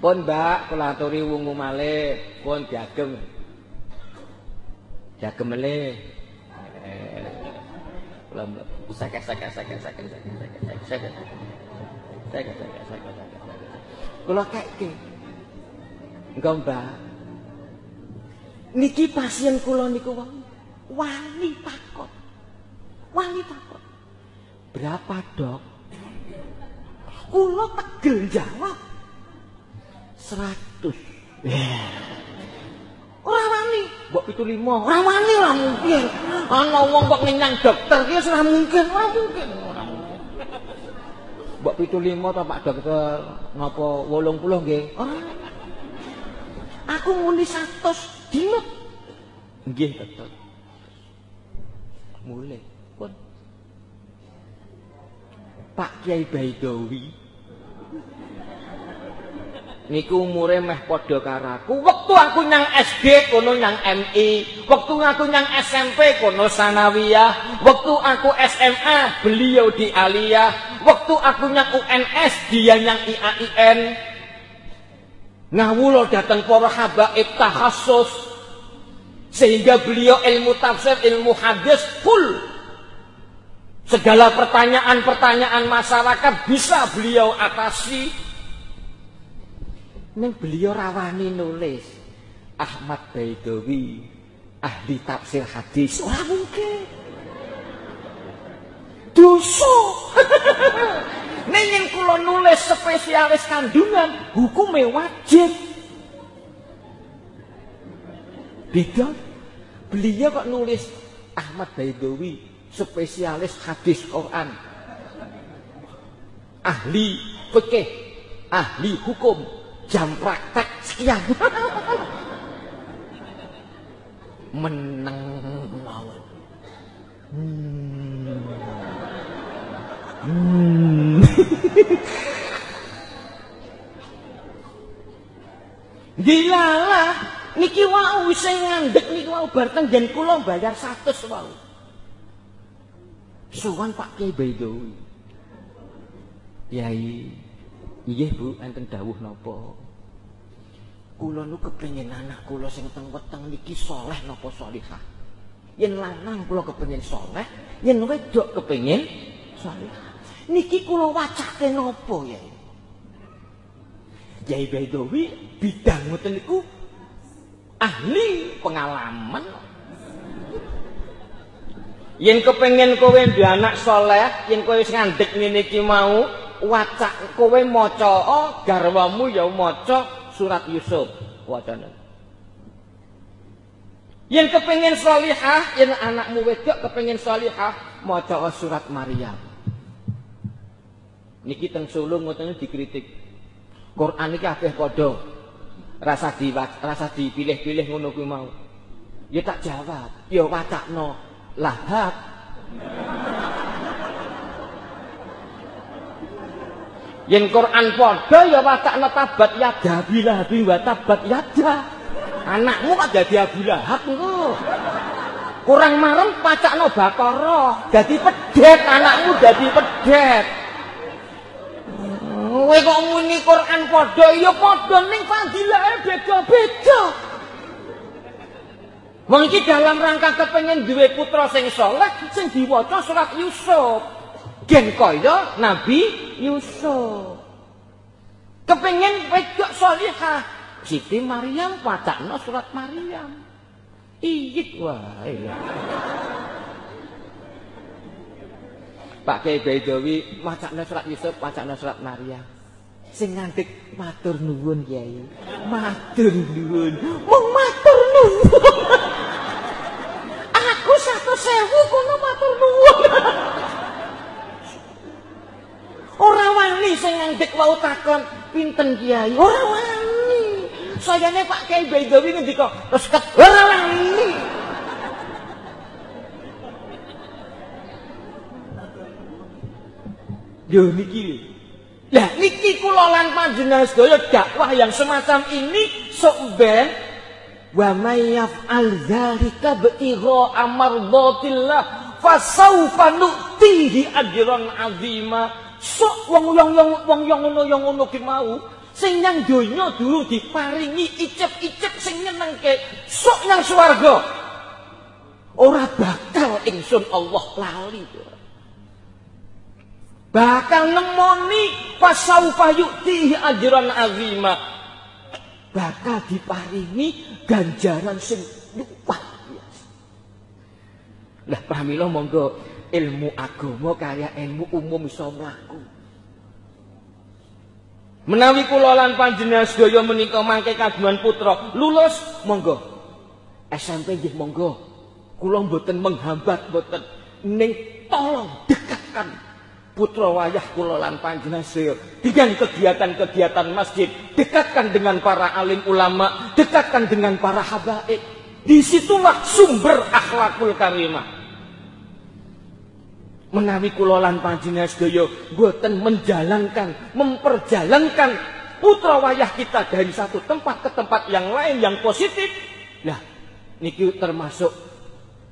Pun mbak, kula aturi wungu malih, pun diagem. Ya kemele kula sakit sakit sakit sakit sakit sakit sakit sakit sakit sakit sakit kula keke engko mbak. Niki pasien kula niku wani takut. Wani takut. Berapa dok? Kula tegel jawab. Seratus. Ora wani. Mbok pitu lima. Ora wani lah mungkin. Ana wong kok ngenyang dokter ki ora mungkin ora mungkin mbok pitu lima to Pak dokter? Ngapa 80 nggih? Ora aku muni 100 dino nggih dokter. Mulai pun. Pak Kiai Baidowi niku umure meh padha karaku. Wektu aku nyang SD kono nyang MI, wektu aku nyang SMP kono Sanawiyah, wektu aku SMA beliau di Aliyah, wektu aku nyang UNS dia nyang IAIN. Ngawulo datang para habaib tahassus sehingga beliau ilmu tafsir, ilmu hadis full. Segala pertanyaan-pertanyaan masyarakat bisa beliau atasi Neng beliau rawani nulis Ahmad Baidawi ahli tafsir hadis. Ora mungkin. Dosa. Yang kula nulis spesialis kandungan, hukumnya wajib. Beda. Beliau kok nulis Ahmad Baidawi spesialis hadis Quran. Ahli fikih, ahli hukum, jam praktek sekian meneng mawon hmm. hmm. Dilalah niki wau sing ngandhek niki wau bar tenggen kula bayar 100 wau. Suwan Pak Kiai Baidowi. Yai, Nggih Bu, enten dawuh napa? Kula nu kepengin anak kula sing teng weteng niki saleh napa salihah. Yen lanang kula kepengin saleh, yen wedok kepengin salihah. Niki kula wacake napa ya? Jai Baidowi bidang ngoten niku ahli pengalaman. Yen kepengin kowe anak saleh, yen kowe wis ngandhek ngene iki mau, wacak kowe maca oh, garwamu ya maca surat Yusuf wacana yang kepengin salihah yang anakmu wedok kepengin salihah maca surat Maryam Niki teng Solo ngoten dikritik. Quran iki akeh padha. Rasa di rasa dipilih-pilih ngono kuwi mau. Ya tak jawab, ya wacakno. Lahap. Yen Quran padha ya wacakno tabat yada bila wa tabat yada. Anakmu kok dadi Abu Lahab engko. Kurang marem pacakno Baqarah, dadi pedet anakmu dadi pedet. Kowe kok muni Quran padha ya padha ning fadilahe beda-beda. Wong iki dalam rangka kepengin duwe putra sing saleh sing diwaca surat Yusuf. Gen kaya Nabi Yusuf. Kepengin wedok salihah Siti Maryam pacakno surat Maryam. Iyik wae. Pak Kiai Baidowi macakno surat Yusuf, macakno surat Maryam. Sing ngantik matur nuwun Kiai. Matur nuwun. Wong matur nuwun. Aku satu sewu kono matur nuwun. Ora wani sing ngantik wau takon pinten Kiai. Ora wani. Sayane Pak Kiai Baidowi ngendika, terus ket ora wani. Yo niki. Lah niki kula lan panjenengan sedaya dakwah yang semacam ini sok ben wa may yaf'al dzalika bi'igha amardatillah fasaufa nu'tihi ajran azima. Sok wong yang wong yang ngono yang ngono ki mau. Sing nang donya dulu diparingi icip-icip sing nyenengke. Sok nang swarga. Ora bakal ingsun Allah lali bakal nemoni pasaufa yu'tihi ajran azima. Bakal diparingi ganjaran sing biasa lah pramila monggo ilmu agama kaya ilmu umum iso mlaku Menawi kula lan panjenengan sedaya menika mangke kagungan putra, lulus monggo. SMP nggih monggo. Kula mboten menghambat mboten ning tolong dekatkan putra wayah kula lan panjenengan sedaya dengan kegiatan-kegiatan masjid, dekatkan dengan para alim ulama, dekatkan dengan para habaib. Di situlah sumber akhlakul karimah. Menawi kula lan panjenengan sedaya boten menjalankan memperjalankan putra wayah kita dari satu tempat ke tempat yang lain yang positif. Lah niki termasuk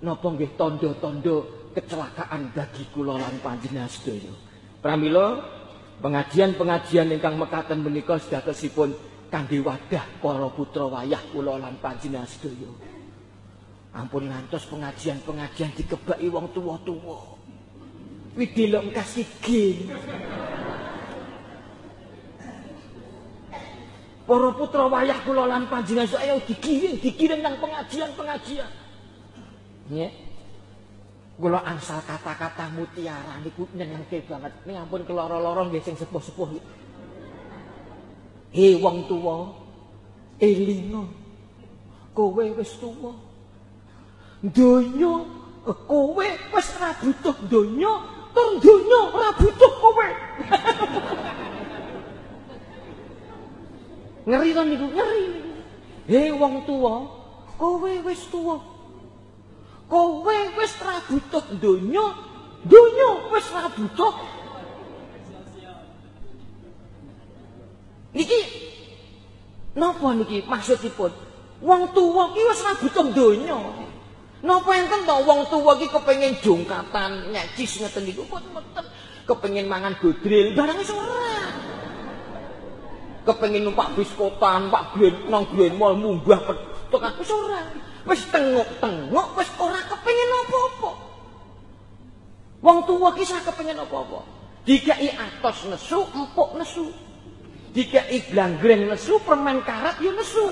napa nggih tondo-tondo kecelakaan bagi kula lan panjenengan sedaya. Pramila pengajian-pengajian ingkang mekaten menika sedasipun kangge wadah para putra wayah kula lan panjenengan sedaya. Ampun ngantos pengajian-pengajian dikebaki wong tuwa-tuwa Widilok kasih gin. Para putra wayah kula lan panjenengan saya dikirim, dikirim nang pengajian-pengajian. Nggih. Kula angsal kata-kata mutiara niku nyenengke banget. Ning ampun keloro-loro nggih sing sepuh-sepuh. He wong tuwa, elingo. Kowe wis tuwa. Donya kowe wis ora butuh donya, tur donya ora butuh kowe. ngeri to niku, ngeri. He wong tuwa, kowe wis tuwa. Kowe wis ora butuh donya, donya wis ora butuh. Niki napa niki maksudipun? Wong tuwa ki wis ora butuh donya. Napa enten to wong tuwa iki kepengin jongkatan nyecis ngeten niku mboten kepengin mangan godril barang ora. Kepengin numpak bis kota, numpak glen nang glen mall munggah petuk aku ora. Wis tengok-tengok wis ora kepengin apa-apa. Wong tuwa ki sak kepengin apa-apa. Dikai atos nesu, empuk nesu. Dikai glangreng nesu, permen karat ya nesu.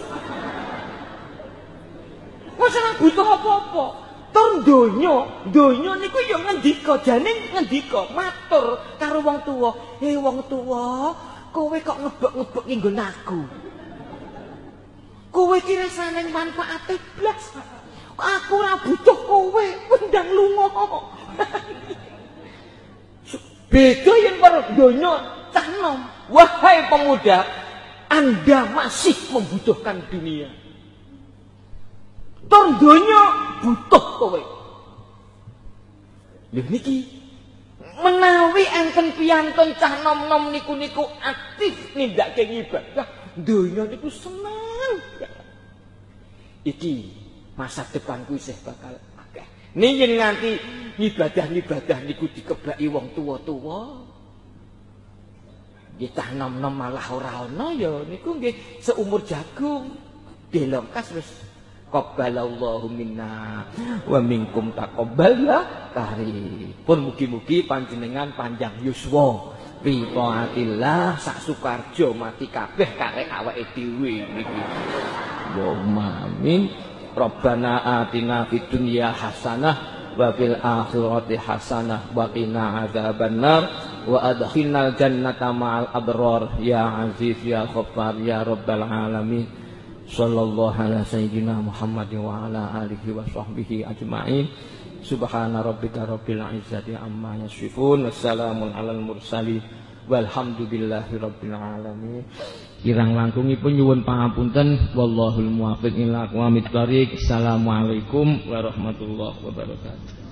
Wis ora butuh apa-apa. Tur donya, donya niku ya ngendika, jane ngendika, matur karo wong tuwa. "Hei wong tuwa, kowe kok ngebek-ngebek nggon aku?" Kowe iki rasane manfaate blas. Aku ora butuh kowe, wendang lunga. Beda yang para donya cah. Wahai pemuda, Anda masih membutuhkan dunia. Tur donya butuh kowe. Lho niki menawi enten piyantun cah nom-nom niku-niku aktif nindakake ibadah, donya niku seneng. Iki masa depanku isih bakal akeh. Ning nganti ibadah-ibadah niku dikeblaki wong tuwa-tuwa. Kita nom-nom malah ora ana ya niku nggih seumur jagung. Delongkas wis Qabbalallahu minna wa minkum taqabbal ya kari. Pun mugi-mugi panjenengan panjang yuswa. Bi taatillah sak sukarjo mati kabeh karek awake dhewe niki. Allahumma amin. Rabbana atina fid dunya hasanah wa fil akhirati hasanah wa qina adzabannar wa adkhilnal jannata ma'al abrar ya aziz ya ghaffar ya rabbal alamin sallallahu ala sayyidina Muhammad wa ala alihi wa sahbihi ajma'in. Subhana rabbika rabbil izzati amma yasifun. Wassalamun alal mursalin. Walhamdulillahi rabbil alamin. Kirang langkungipun nyuwun pangapunten. Wallahul muwaffiq ila aqwamit thoriq assalamualaikum warahmatullahi wabarakatuh